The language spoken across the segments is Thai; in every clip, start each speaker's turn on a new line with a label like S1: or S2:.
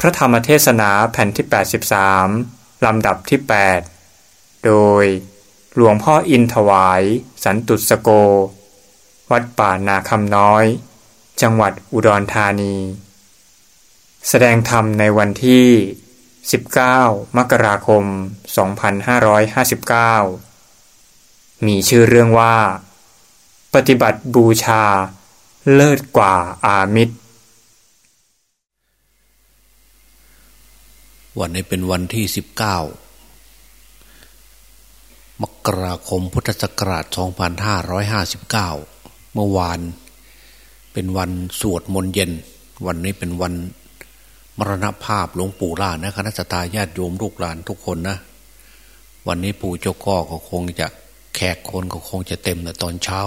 S1: พระธรรมเทศนาแผ่นที่ 83 ลำดับที่ 8 โดยหลวงพ่ออินถวาย สันตุสโก วัดป่านาคำน้อย จังหวัดอุดรธานี แสดงธรรมในวันที่ 19 มกราคม 2559 มีชื่อเรื่องว่า ปฏิบัติบูชาเลิศกว่าอามิตร
S2: วันนี้เป็นวันที่สิบเก้ามกราคมพุทธศักราช 2559 เมื่อวานเป็นวันสวดมนต์เย็น วันนี้เป็นวันมรณภาพหลวงปู่ล่านะคณะตาญาติโยมลูกหลานทุกคนนะ วันนี้ปู่เจ้าก้อก็คงจะแขกคนก็คงจะเต็มแต่ตอนเช้า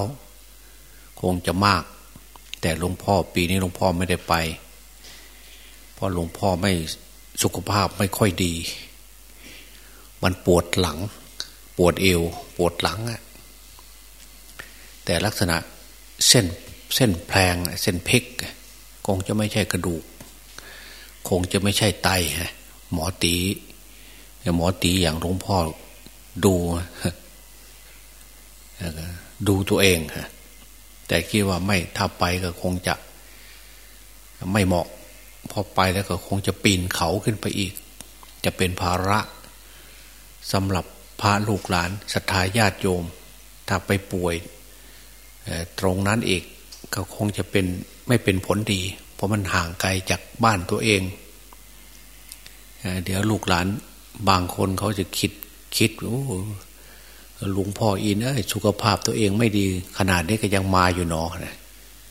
S2: คงจะมาก แต่หลวงพ่อปีนี้หลวงพ่อไม่ได้ไป เพราะหลวงพ่อไม่ สุขภาพไม่ค่อยดี มันปวดหลัง ปวดเอว ปวดหลังอะแต่ลักษณะเส้นเส้นแพลงเส้นเพกคงจะไม่ใช่กระดูก คงจะไม่ใช่ไตฮะหมอตีหมอตีอย่างหลวงพ่อดูดูตัวเองฮะแต่คิดว่าไม่ถ้าไปก็คงจะไม่เหมาะ พอไปแล้วก็คงจะปีนเขาขึ้นไปอีก จะเป็นภาระสำหรับพระลูกหลานศรัทธาญาติโยม ถ้าไปป่วยตรงนั้นอีกก็คงจะเป็นไม่เป็นผลดี เพราะมันห่างไกลจากบ้านตัวเอง เดี๋ยวลูกหลานบางคนเขาจะคิดคิดโอ้หลวงพ่ออินเอ้ยสุขภาพตัวเองไม่ดีขนาดนี้ก็ยังมาอยู่หนอนะ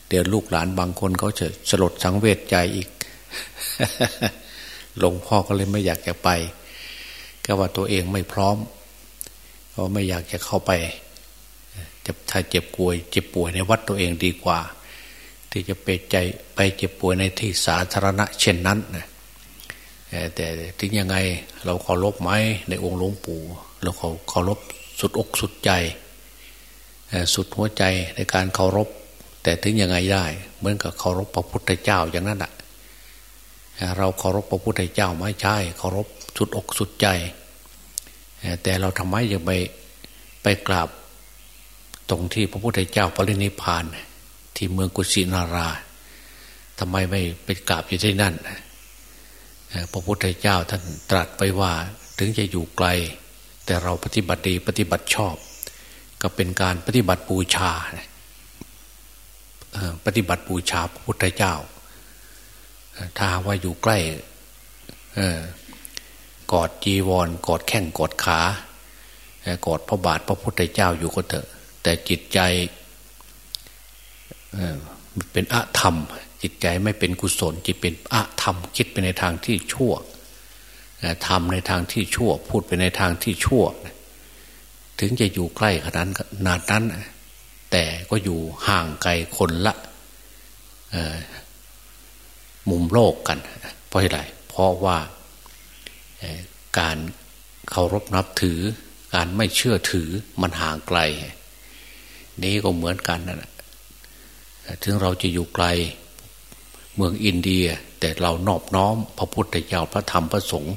S2: เดี๋ยวลูกหลานบางคนเขาจะสลดสังเวชใจอีก หลวงพ่อก็เลยไม่อยากจะไป ก็ว่าตัวเองไม่พร้อมก็ไม่อยากจะเข้าไปจะถ้าเจ็บป่วย เจ็บป่วยในวัดตัวเองดีกว่า ที่จะไปใจไปเจ็บป่วยในที่สาธารณะ เช่นนั้นนะแต่ถึงยังไงเราเคารพไหมในองค์หลวงปู่เราเคารพสุดอกสุดใจสุดหัวใจในการเคารพ แต่ถึงยังไงได้ เหมือนกับเคารพพระพุทธเจ้าอย่างนั้นแหะ เราเคารพพระพุทธเจ้าไม่ใช่เคารพสุดอกสุดใจ แต่เราทำไมยังไปไปกราบตรงที่พระพุทธเจ้าปรินิพาน ที่เมืองกุสินาราทำไมไม่ไปกราบอยู่ที่นั่นพระพุทธเจ้าท่านตรัสไปว่าถึงจะอยู่ไกล แต่เราปฏิบัติดีปฏิบัติชอบ ก็เป็นการปฏิบัติบูชาปฏิบัติบูชาพระพุทธเจ้า ถ้าว่าอยู่ใกล้กอดจีวร กอดแข้งกอดขากอดพระบาทพระพุทธเจ้าอยู่ก็เถอะ แต่จิตใจเป็นอะธรรม จิตใจไม่เป็นกุศล จิตเป็นอะธรรม คิดไปในทางที่ชั่วทำในทางที่ชั่ว พูดไปในทางที่ชั่ว ถึงจะอยู่ใกล้ขนาดนั้น แต่ก็อยู่ห่างไกลคนละ มุมโลกกัน เพราะอะไรเพราะว่าการเคารพนับถือ การไม่เชื่อถือมันห่างไกล นี้ก็เหมือนกันนะถึงเราจะอยู่ไกลเมืองอินเดีย แต่เรานอบน้อม พระพุทธเจ้าพระธรรมพระสงฆ์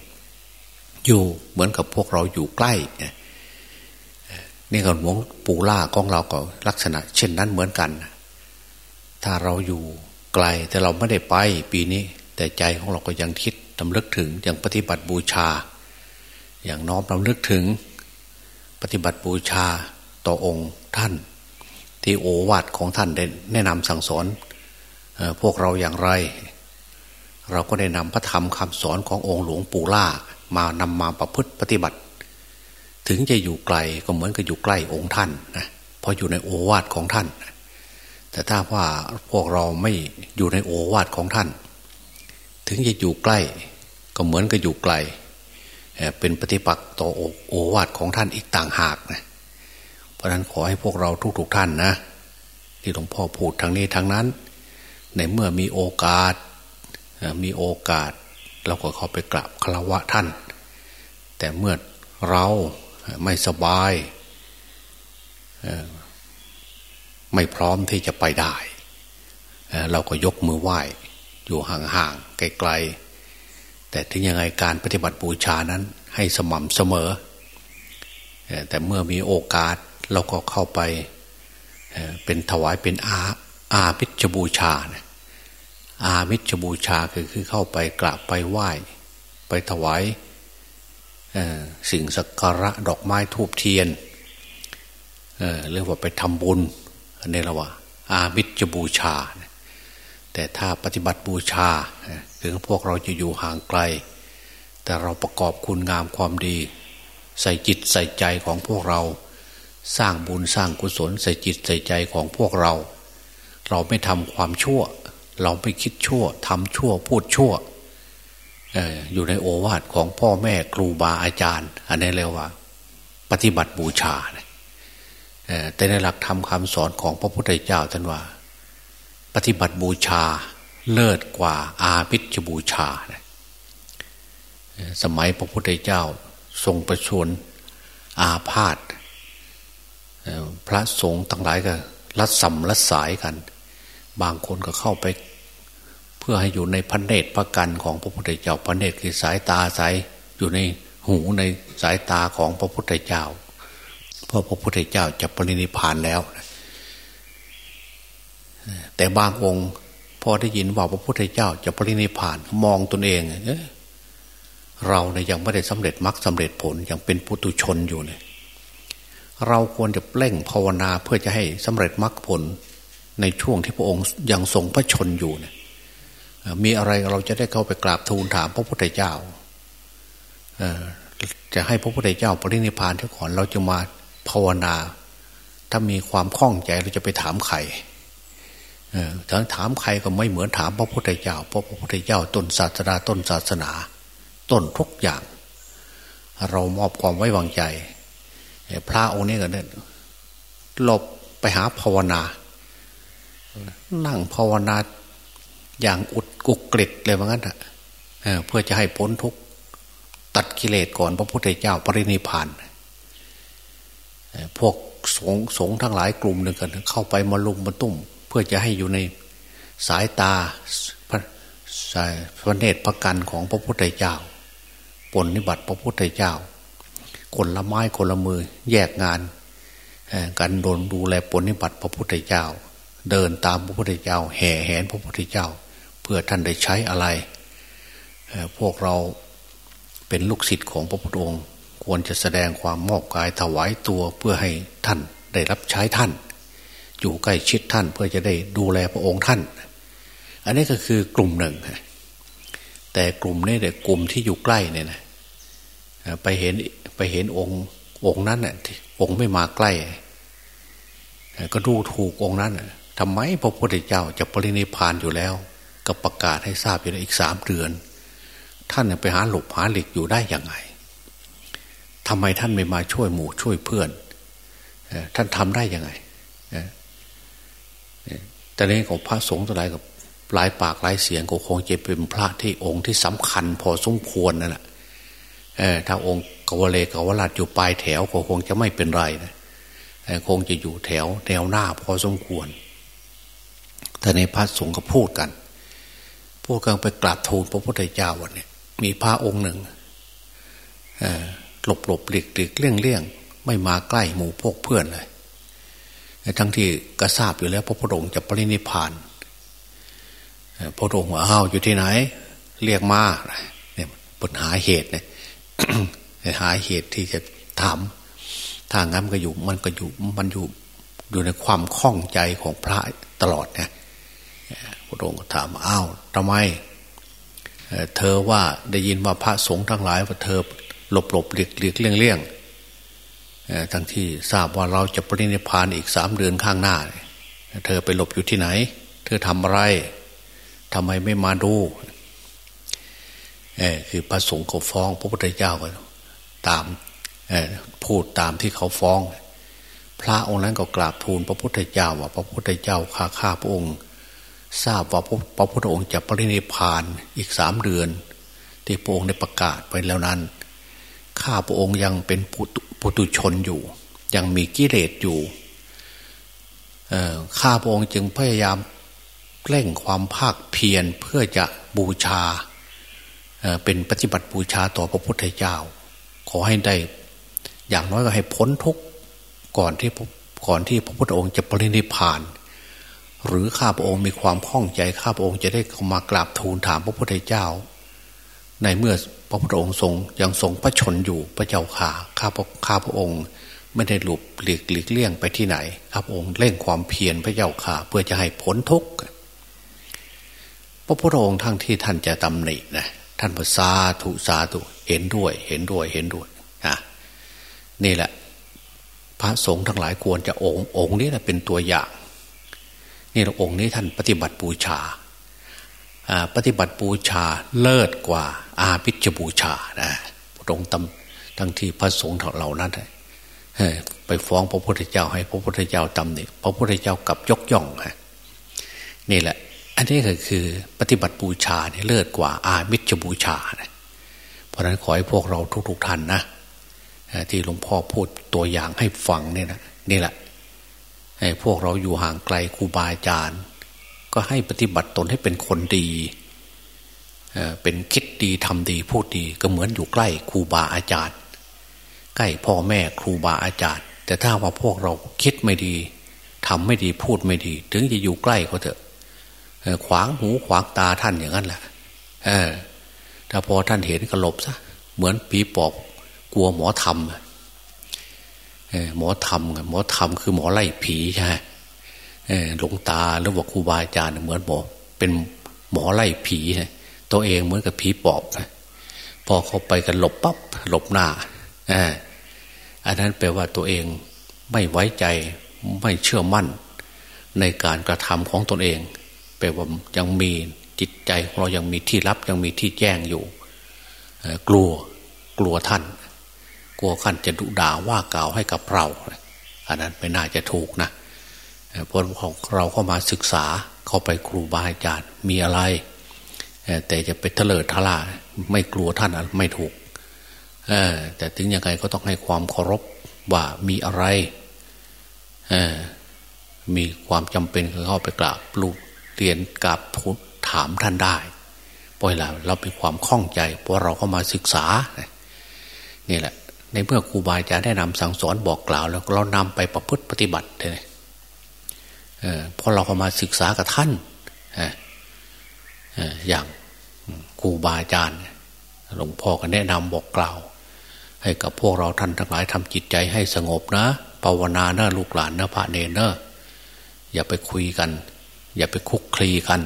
S2: อยู่เหมือนกับพวกเราอยู่ใกล้นี่ก็หลวงปู่ล่าของเราก็ลักษณะ เช่นนั้นเหมือนกัน ถ้าเราอยู่ ไกลแต่เราไม่ได้ไปปีนี้ แต่ใจของเราก็ยังคิดทำลึกถึงอย่างปฏิบัติบูชา อย่างน้อมทำลึกถึง ปฏิบัติบูชาต่อองค์ท่าน ที่โอวาทของท่านได้แนะนำสั่งสอนพวกเราอย่างไร เราก็ได้นำพระธรรมคำสอนขององค์หลวงปู่ล่ามานำมาประพฤติปฏิบัติ ถึงจะอยู่ไกลก็เหมือนกับอยู่ใกล้องค์ท่านนะเพราะอยู่ในโอวาทของท่าน แต่ถ้าว่าพวกเราไม่อยู่ในโอวาทของท่าน ถึงจะอยู่ใกล้ก็เหมือนกับอยู่ไกลเป็นปฏิปักษ์ต่อโอวาทของท่านอีกต่างหากนะเพราะนั้นขอให้พวกเราทุกๆท่านนะ ที่หลวงพ่อพูดทางนี้ทางนั้น ในเมื่อมีโอกาสมีโอกาสเราก็เข้าไปกราบคารวะท่าน แต่เมื่อเราไม่สบาย ไม่พร้อมที่จะไปได้ เราก็ยกมือไหว้ อยู่ห่างๆไกลๆแต่ถึงยังไงการปฏิบัติบูชานั้นให้สม่ำเสมอ แต่เมื่อมีโอกาสเราก็เข้าไปเป็นถวายเป็นอาอามิจบูชานะอามิจบูชาคือคือเข้าไปกราบไปไหว้ ไปถวายสิ่งสักการะดอกไม้ทูบเทียนเรียกว่าไปทำบุญ อันนี้เราว่า อามิจบูชา แต่ถ้าปฏิบัติบูชา ถึงพวกเราจะอยู่ห่างไกล แต่เราประกอบคุณงามความดี ใส่จิตใส่ใจของพวกเรา สร้างบุญสร้างกุศล ใส่จิตใส่ใจของพวกเรา เราไม่ทำความชั่ว เราไม่คิดชั่วทำชั่วพูดชั่วอยู่ในโอวาทของพ่อแม่ครูบาอาจารย์ อันนี้เรียกว่า ปฏิบัติบูชา แต่ในหลักธรรมคำสอนของพระพุทธเจ้าท่านว่า ปฏิบัติบูชาเลิศกว่าอาพิจบูชา สมัยพระพุทธเจ้าทรงประชวรอาพาธพระสงฆ์ทั้งหลายก็รัดสัมรัดสายกัน บางคนก็เข้าไป เพื่อให้อยู่ในพันเนตรพระกันของพระพุทธเจ้าพันเนตรคือสายตาสายอยู่ในหูในสายตาของพระพุทธเจ้า ราะพระพุทธเจ้าจะปรินิพานแล้ว แต่บางองค์พอได้ยินว่าพระพุทธเจ้าจะปรินิพานมองตนเองเราเนี่ยยังไม่ได้สำเร็จมรรคสาเร็จผลยังเป็นปุตุชนอยู่เนี่ยเราควรจะเร่งภาวนาเพื่อจะให้สำเร็จมรรคผลในช่วงที่พระองค์ยังทรงพระชนอยู่เนี่ยมีอะไรเราจะได้เข้าไปกราบทูลถามพระพุทธเจ้าจะให้พระพุทธเจ้าปรินิพานที่ก่อนเราจะมา ภาวนา ถ้ามีความคล่องใจเราจะไปถามใครถ้าถามใครก็ไม่เหมือนถามพระพุทธเจ้าเพราะพระพุทธเจ้าต้นศาสนาต้นศาสนา ต้นทุกอย่าง เรามอบความไว้วางใจ พระองค์นี้ก็เนี่ยหลบไปหาภาวนา นั่งภาวนาอย่างอุดกุกกริดเลยว่างั้นอะเพื่อจะให้พ้นทุกตัดกิเลสก่อนพระพุทธเจ้าปรินิพาน พวกสงสงทั้งหลายกลุ่มหนึ่งกัน เข้าไปมาลุมมาตุ้ม เพื่อจะให้อยู่ในสายตาพระพระเนตรพระกันของพระพุทธเจ้าปนนิบัติพระพุทธเจ้า คนละไม้คนละมือแยกงานกันโดนดูแลปนิบัติพระพุทธเจ้า เดินตามพระพุทธเจ้า แห่แหนพระพุทธเจ้า เพื่อท่านได้ใช้อะไร พวกเราเป็นลูกศิษย์ของพระพุทธองค์ ควรจะแสดงความมอบกายถวายตัวเพื่อให้ท่านได้รับใช้ท่าน อยู่ใกล้ชิดท่านเพื่อจะได้ดูแลพระองค์ท่าน อันนี้ก็คือกลุ่มหนึ่ง แต่กลุ่มนี้แต่กลุ่มที่อยู่ใกล้เนี่ยนะไปเห็นไปเห็นองค์องค์นั้นน่ะองค์ไม่มาใกล้ ก็ดูถูกองค์นั้นทำไมพระพุทธเจ้าจะปรินิพานอยู่แล้ว ก็ประกาศให้ทราบอยู่ในอีกสามเดือน ท่านไปหาหลบหาหลีกอยู่ได้ยังไง ทำไมท่านไม่มาช่วยหมู่ช่วยเพื่อนท่านทำได้ยังไงแต่นี้ของพระสงฆ์อะไรกับหลายปากหลายเสียงก็คงจะเป็นพระที่องค์ที่สำคัญ พอสมควรนั่นแหละถ้าองค์กวเลกวราชอยู่ปลายแถวก็คงจะไม่เป็นไรนะคงจะอยู่แถวแนวหน้าพอสมควร แต่ในพระสงฆ์ก็พูดกัน พูดกันไปกราบทูลพระพุทธเจ้าวันนี้มีพระองค์หนึ่ง หลบหลบหลีกหลีกเลี่ยงเลี่ยงไม่มาใกล้หมู่พวกเพื่อนเลยทั้งที่ก็ทราบอยู่แล้ว พระพุทธองค์จะปรินิพานพระองค์ว่าอ้าวอยู่ที่ไหน เรียกมาเนี่ยปัญหาเหตุเนี่ยหาเหตุที่จะถามถ้างั้นก็อยู่มันก็อยู่มันอยู่อยู่ในความคล่องใจของพระตลอดเนี่ยพระองค์ถามอ้าวทำไมเธอว่าได้ยินว่าพระสงฆ์ทั้งหลายว่าเธอ หลบหลบเลียกเลียกเลี่ยงเลี่ยงทั้งที่ทราบว่าเราจะปรินิพานอีกสามเดือนข้างหน้า เธอไปหลบอยู่ที่ไหน เธอทำอะไรทำไมไม่มาดูคือพระสงฆ์เขาฟ้อง พระพุทธเจ้าก็ตามพูดตามที่เขาฟ้อง พระองค์นั้นก็กราบทูล พระพุทธเจ้าว่าพระพุทธเจ้าข้าข้าพระองค์ ทราบว่าพระพุทธองค์จะปรินิพานอีกสามเดือน ที่พระองค์ได้ประกาศไปแล้วนั้น ข้าพระองค์ยังเป็นปุตุชนอยู่ ยังมีกิเลสอยู่ข้าพระองค์จึงพยายามเร่งความภาคเพียรเพื่อจะบูชาเป็นปฏิบัติบูชาต่อพระพุทธเจ้า ขอให้ได้อย่างน้อยก็ให้พ้นทุกข์ก่อนที่ก่อนที่พระพุทธองค์จะปรินิพาน หรือข้าพระองค์มีความข้องใจข้าพระองค์จะได้เข้ามากราบทูลถามพระพุทธเจ้า ในเมื่อพระพุทธองค์ทรงยังทรงพระชนอยู่พระเจ้าข่าข้าพระข้าพระองค์ ไม่ได้หลบหลีกหลีกเลี่ยงไปที่ไหนข้าพระองค์เร่งความเพียรพระเจ้าข่าเพื่อจะให้พ้นทุกข์พระพุทธองค์ทั้งที่ท่านจะตำหนินะท่านภาษาถุสาถุเห็นด้วย เห็นด้วยเห็นด้วยนะนี่แหละ พระสงฆ์ทั้งหลายควรจะองค์องค์นี้แหละเป็นตัวอย่างนี่แหละองค์นี้ท่านปฏิบัติบูชาปฏิบัติบูชาเลิศกว่า อาพิจบูชานะตรงตำทั้งที่พระสงฆ์เหล่านั้นไปฟ้องพระพุทธเจ้าให้พระพุทธเจ้าตำหนิพระพุทธเจ้ากับยกย่องฮะนี่แหละ อันนี้ก็คือปฏิบัติบูชาเนี่ยเลิศกว่าอามิจบูชานะเพราะฉะนั้นขอให้พวกเราทุก ๆท่านนะที่หลวงพ่อพูดตัวอย่างให้ฟังเนี่ยนะนี่แหละให้พวกเราอยู่ห่างไกลครูบาอาจารย์ ก็ให้ปฏิบัติตนให้เป็นคนดี เป็นคิดดีทำดีพูดดีก็เหมือนอยู่ใกล้ครูบาอาจารย์ ใกล้พ่อแม่ครูบาอาจารย์ แต่ถ้าว่าพวกเราคิดไม่ดีทำไม่ดีพูดไม่ดี ถึงจะอยู่ใกล้เขาเถอะขวางหูขวางตาท่านอย่างนั้นแหละเออถ้าพอท่านเห็นก็หลบซะเหมือนผีปอบกลัวหมอทำหมอทำหมอทำคือหมอไล่ผีใช่ไหมหลวงตาหรือว่าครูบาอาจารย์เหมือนหมอเป็นหมอไล่ผี ตัวเองเหมือนกับผีปอบพอเขาไปกันหลบปับ๊บหลบหน้าอันนั้นแปลว่าตัวเองไม่ไว้ใจไม่เชื่อมั่น ในการกระทำของตนเอง แปลว่ายังมีจิตใจของเรายังมีที่รับยังมีที่แจ้งอยู่ กลัวกลัวท่าน กลัวท่านจะดุด่าว่ากล่าวให้กับเราอันนั้นไม่น่าจะถูกนะเพราะเราเข้ามาศึกษาเข้าไปครูบาอาจารย์มีอะไร แต่จะไปเถลิดทลาไม่กลัวท่านไม่ถูกแต่ถึงยังไงก็ต้องให้ความเคารพว่ามีอะไรมีความจำเป็นเข้าไปกราบลูกเรียนกับถามท่านได้เพราะอะเราเป็นความคล่องใจเพราะเราเข้ามาศึกษานี่แหละ ในเมื่อครูบาอาจารย์ได้นำสั่งสอนบอกกล่าว แล้วเรานำไปประพฤติปฏิบัติเลยเพราะเราเข้ามาศึกษากับท่าน อย่างครูบาอาจารย์หลวงพ่อก็แนะนำบอกกล่าว ให้กับพวกเราท่านทั้งหลายทำจิตใจให้สงบนะภาวนาเนอะลูกหลานเนอะพระเนรเนอะอย่าไปคุยกัน อย่าไปคุกคลีกัน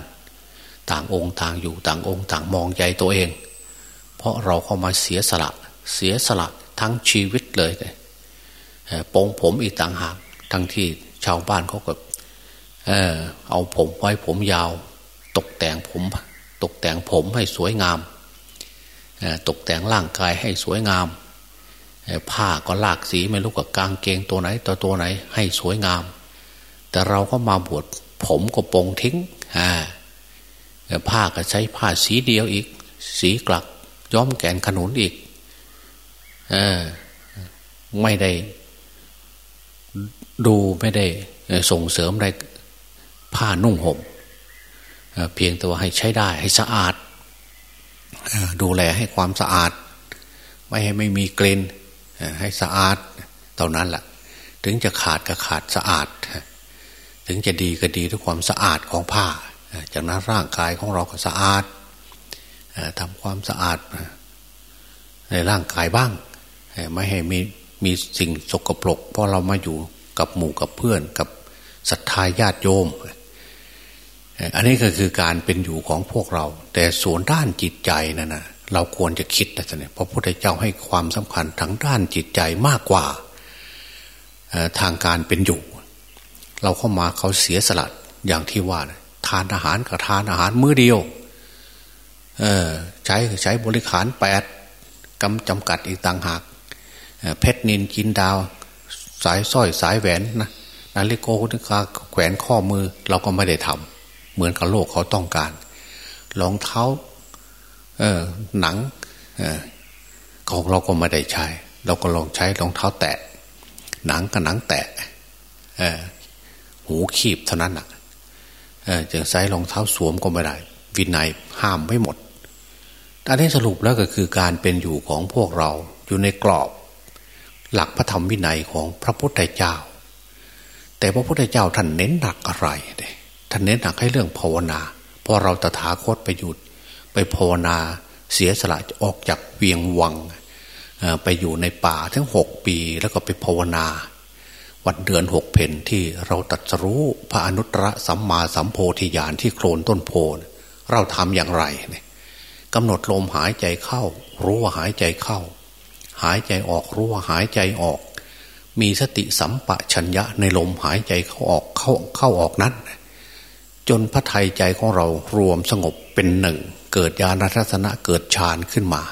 S2: ต่างองค์ต่างอยู่ต่างองค์ต่างมองใจตัวเอง เพราะเราเข้ามาเสียสละเสียสละทั้งชีวิตเลยปองผมอีกต่างหากทั้งที่ชาวบ้านเขาก็เออเอาผมไว้ผมยาว ตกแต่งผม ตกแต่งผมให้สวยงาม ตกแต่งร่างกายให้สวยงาม ผ้าก็ลากสีไม่รู้กับกางเกงตัวไหนตัวตัวไหนให้สวยงาม แต่เราก็มาบวชผมก็ปงทิ้งผ้าก็ใช้ผ้าสีเดียวอีก สีกลักย้อมแกนขนุนอีกอไม่ได้ ดูไม่ได้ส่งเสริมอะไรผ้านุ่งห่ม เพียงแต่ว่าให้ใช้ได้ให้สะอาด ดูแลให้ความสะอาด ไม่ให้ไม่มีกลิ่นให้สะอาดเท่านั้นแหละถึงจะขาดก็ขาดสะอาด ถึงจะดีก็ดีด้วยความสะอาดของผ้า จากนั้นร่างกายของเราก็สะอาดทำความสะอาดในร่างกายบ้าง ไม่ให้มีมีสิ่งสกปรกเพราะเรามาอยู่กับหมู่กับเพื่อนกับศรัทธาญาติโยม อันนี้ก็คือการเป็นอยู่ของพวกเรา แต่ส่วนด้านจิตใจนั่นนะเราควรจะคิดนะเนี่ยพระพุทธเจ้าให้ความสำคัญทั้งด้านจิตใจมากกว่าทางการเป็นอยู่ เราเข้ามาเขาเสียสละอย่างที่ว่าทานอาหารกับทานอาหารมื้อเดียวเออใช้ใช้บริขารแปดกำจำกัดอีกต่างหากเพชรนินกินดาว สายสร้อยสายแหวนนะนาฬิกาคุณกาแขวนข้อมือเราก็ไม่ได้ทำ เหมือนกับโลกเขาต้องการรองเท้าเออหนังเออของเราก็ไม่ได้ใช้ เราก็ลองใช้รองเท้าแตะ หนังกับหนังแตะเออหูขีบเท่านั้นอะจะใส่รองเท้าสวมก็ไม่ได้ วินัยห้ามไม่หมดแอันนี้สรุปแล้วก็คือการเป็นอยู่ของพวกเราอยู่ในกรอบ หลักพระธรรมวินัยของพระพุทธเจ้า แต่พระพุทธเจ้าท่านเน้นหนักอะไรเนี่ย ท่านเน้นหนักให้เรื่องภาวนาพอเราตถาคตไปหยุดไปภาวนาเสียสละออกจากเวียงวังไปอยู่ในป่าทั้งหกปีแล้วก็ไปภาวนา วันเดือนหกเพนที่เราตัดสรู้พระอนุตตรสัมมาสัมโพธิญาณที่โคลนต้นโพเราทำอย่างไรกำหนดลมหายใจเข้า รู้ว่าหายใจเข้า หายใจออกรู้ว่าหายใจออก มีสติสัมปะชัญญะในลมหายใจเข้าออกเข้าเข้าออกนั้น จนพระไทยใจของเรารวมสงบเป็นหนึ่ง เกิดญาณทัศนะเกิดฌานขึ้นมา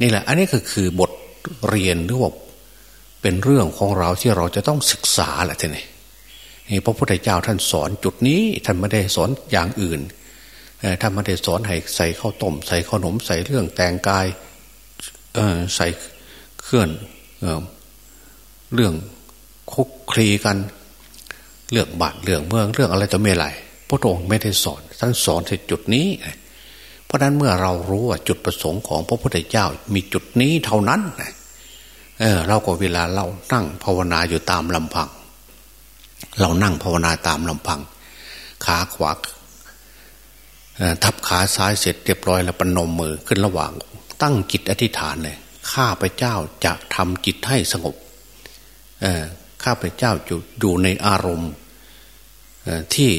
S2: นี่แหละ อันนี้ก็คือบทเรียนหรือว่าเป็นเรื่องของเราที่เราจะต้องศึกษาแหละท่านนี่พระพุทธเจ้าท่านสอนจุดนี้ท่านไม่ได้สอนอย่างอื่นถ้านไม่ได้สอนให้ใส่ข้าวต้ม ใส่ขนมใส่เรื่องแต่งกายใส่เคลื่อนเรื่องคุกคลีกัน เรื่องบาดเรื่องเมืองเรื่องอะไรจะไม่ไร พระองค์ไม่ได้สอนท่านสอนที่จุดนี้ เพราะนั้นเมื่อเรารู้ว่าจุดประสงค์ของพระพุทธเจ้ามีจุดนี้เท่านั้นเออเราก็เวลาเรานั่งภาวนาอยู่ตามลำพัง เรานั่งภาวนาตามลำพัง ขาขวาทับขาซ้ายเสร็จเรียบร้อยแล้วปนมมือขึ้นระหว่าง ตั้งจิตอธิษฐานเลยข้าพเจ้าจะทำจิตให้สงบข้าพเจ้าอยู่ในอารมณ์ที่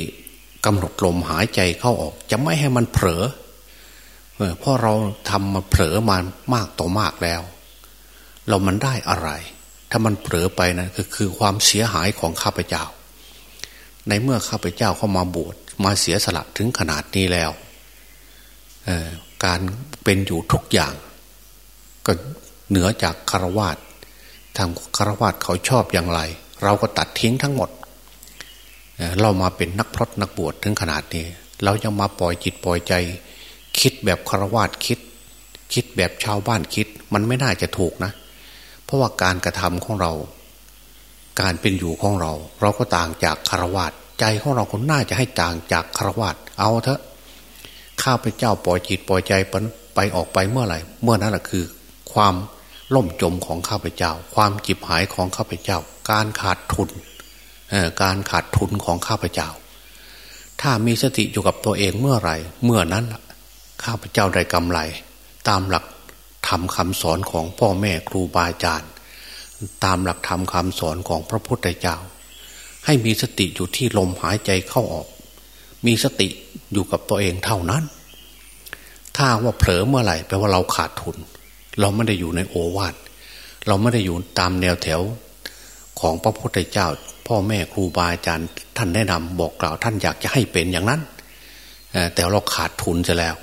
S2: กำหนดลมหายใจเข้าออก จะไม่ให้มันเผลอเพราะเราทำมาเผลอมามากต่อมากแล้ว เรามันได้อะไร ถ้ามันเผลอไปนะก็คือความเสียหายของข้าพเจ้า ในเมื่อข้าพเจ้าเข้ามาบวชมาเสียสละถึงขนาดนี้แล้วการเป็นอยู่ทุกอย่าง ก็เหนือจากคารวาสทางคารวาสเขาชอบอย่างไร เราก็ตัดทิ้งทั้งหมด เรามาเป็นนักพรตนักบวชถึงขนาดนี้ เรายังมาปล่อยจิตปล่อยใจ คิดแบบคารวาสคิด คิดแบบชาวบ้านคิด มันไม่น่าจะถูกนะ เพราะว่าการกระทำของเรา การเป็นอยู่ของเรา เราก็ต่างจากคารวาสใจของเราคนน่าจะให้ต่างจากครวัตเอาเถอะข้าพเจ้าปล่อยจิตปล่อยใจไปออกไปเมื่อไหร่ เมื่อนั้นแหละคือ ความล่มจมของข้าพเจ้า ความจิบหายของข้าพเจ้า การขาดทุน การขาดทุนของข้าพเจ้า ถ้ามีสติอยู่กับตัวเองเมื่อไหร่ เมื่อนั้นข้าพเจ้าได้กำไร ตามหลักทำคำสอนของพ่อแม่ครูบาอาจารย์ ตามหลักธรรมคำสอนของพระพุทธเจ้า ให้มีสติอยู่ที่ลมหายใจเข้าออก มีสติอยู่กับตัวเองเท่านั้น ถ้าว่าเผลอเมื่อไหร่แปลว่าเราขาดทุน เราไม่ได้อยู่ในโอวาทเราไม่ได้อยู่ตามแนวแถว ของพระพุทธเจ้า พ่อแม่ครูบาอาจารย์ท่านแนะนำบอกกล่าวท่านอยากจะให้เป็นอย่างนั้น แต่เราขาดทุนจะแล้ว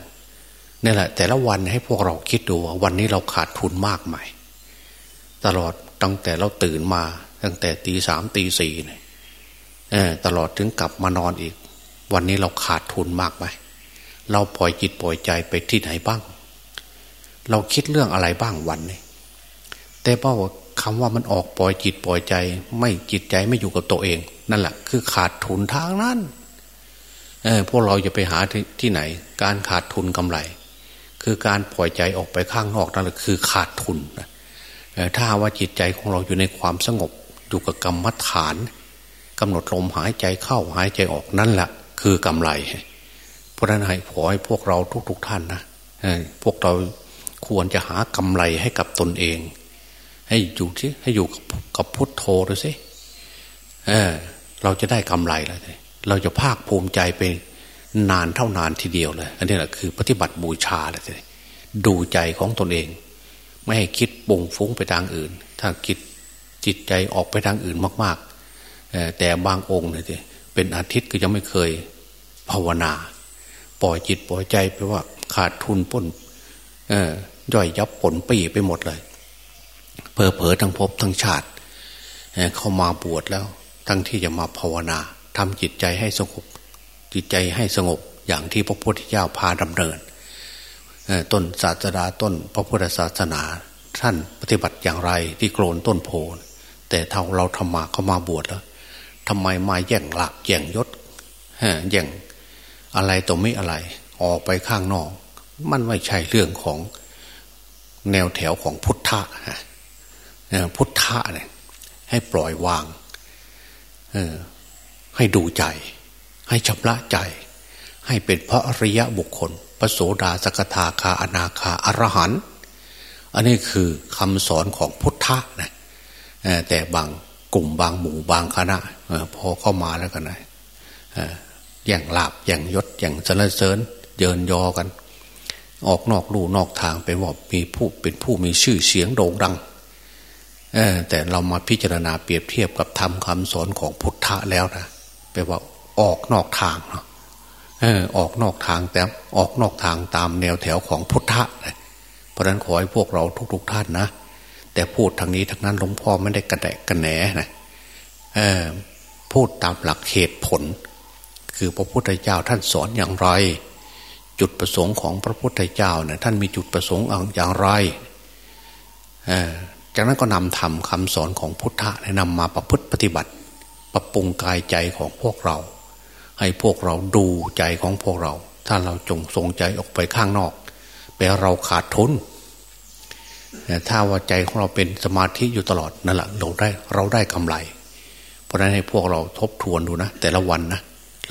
S2: นี่แหละ แต่ละวันให้พวกเราคิดดูว่าวันนี้เราขาดทุนมากไหมตลอดตั้งแต่เราตื่นมา ตั้งแต่ตีสามตีสี่เนี่ยตลอดถึงกลับมานอนอีก วันนี้เราขาดทุนมากไหมเราปล่อยจิตปล่อยใจไปที่ไหนบ้าง เราคิดเรื่องอะไรบ้างวันนี้แต่เพราะว่าคำว่ามันออกปล่อยจิตปล่อยใจ ไม่จิตใจไม่อยู่กับตัวเอง นั่นแหละคือขาดทุนทางนั้นเออพวกเราจะไปหาทที่ไหน การขาดทุนกำไร คือการปล่อยใจออกไปข้างนอกนั่นแหละคือขาดทุนถ้าว่าจิตใจของเราอยู่ในความสงบอยู่กับกรรมฐานกำหนดลมหายใจเข้าหายใจออกนั่นแหละคือกำไรเพราะนั้นให้ขอให้พวกเราทุก ๆทท่านนะพวกเราควรจะหากำไรให้กับตนเอง ให้อยู่ที่ให้อยู่กับพุทโธดูสิเออ เราจะได้กำไรแล้วเราจะภาคภูมิใจไปนานเท่านานทีเดียวเลย อันนี้แหละคือ ปฏิบัติบูชาเลยดูใจของตนเอง ไม่ให้คิดปุงฟุ้งไปทางอื่น ถ้าคิดจิตใจออกไปทางอื่นมาก ๆ แต่บางองค์เนี่ยเป็นอาทิตย์ก็ยังไม่เคยภาวนา ปล่อยจิตปล่อยใจไปว่าขาดทุนป้นย่อยยับผลปีไปหมดเลย เพอเพอทั้งภพทั้งชาติ เข้ามาบวชแล้ว ทั้งที่จะมาภาวนาทำจิตใจให้สงบจิตใจให้สงบอย่างที่พระพุทธเจ้าพาดำเนินต้นศาสดาต้น พระพุทธศาสนา ท่านปฏิบัติอย่างไรที่โกรนต้นโพแต่เท่าเราทำมาเข้ามาบวชแล้วทำไมมาแย่งหลักแย่งยศแย่งอะไรตัวไม่อะไร ออกไปข้างนอก มันไม่ใช่เรื่องของแนวแถวของพุทธะ พุทธะเนี่ยให้ปล่อยวางให้ดูใจ ให้ชำระใจ ให้เป็นพระอริยะบุคคลพระโสดาสกทาคาอนาคาอรหันต์อันนี้คือคำสอนของพุทธะนะแต่บางกลุ่มบางหมู่บางคณะพอเข้ามาแล้วกันนะอย่างลาบอย่างยศอย่างสนเสริญเยินยอกัน ออกนอกลู่นอกทางเป็นว่ามีผู้เป็นผู้มีชื่อเสียงโด่งดัง แต่เรามาพิจารณาเปรียบเทียบกับธรรมคำสอนของพุทธะแล้วนะแปลว่าออกนอกทางเนาะออกนอกทางแต่ออกนอกทางตามแนวแถวของพุทธะเพราะนั้นขอให้พวกเราทุก ๆทท่านนะแต่พูดทางนี้ทางนั้นหลวงพ่อไม่ได้กระแดกกระแหนนะพูดตามหลักเหตุผล คือพระพุทธเจ้าท่านสอนอย่างไร จุดประสงค์ของพระพุทธเจ้าเนี่ยท่านมีจุดประสงค์อย่างไร จากนั้นก็นำธรรมคำสอนของพุทธะนำมาประพฤติปฏิบัติ ปรับปรุงกายใจของพวกเรา ให้พวกเราดูใจของพวกเรา ถ้าเราจงทรงใจออกไปข้างนอกแปลเราขาดทุนถ้าว่าใจของเราเป็นสมาธิอยู่ตลอดนั่นแหละเราได้เราได้กำไร เพราะฉะนั้นให้พวกเราทบทวนดูนะ แต่ละวันนะ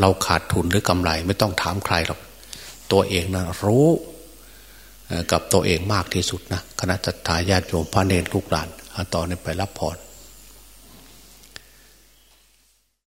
S2: เราขาดทุนหรือกำไรไม่ต้องถามใครหรอกตัวเองนะรู้ กับตัวเองมากที่สุดนะคณะจัตตาญาติโยมพระเนรลูกหลานต่อนนไปรับพร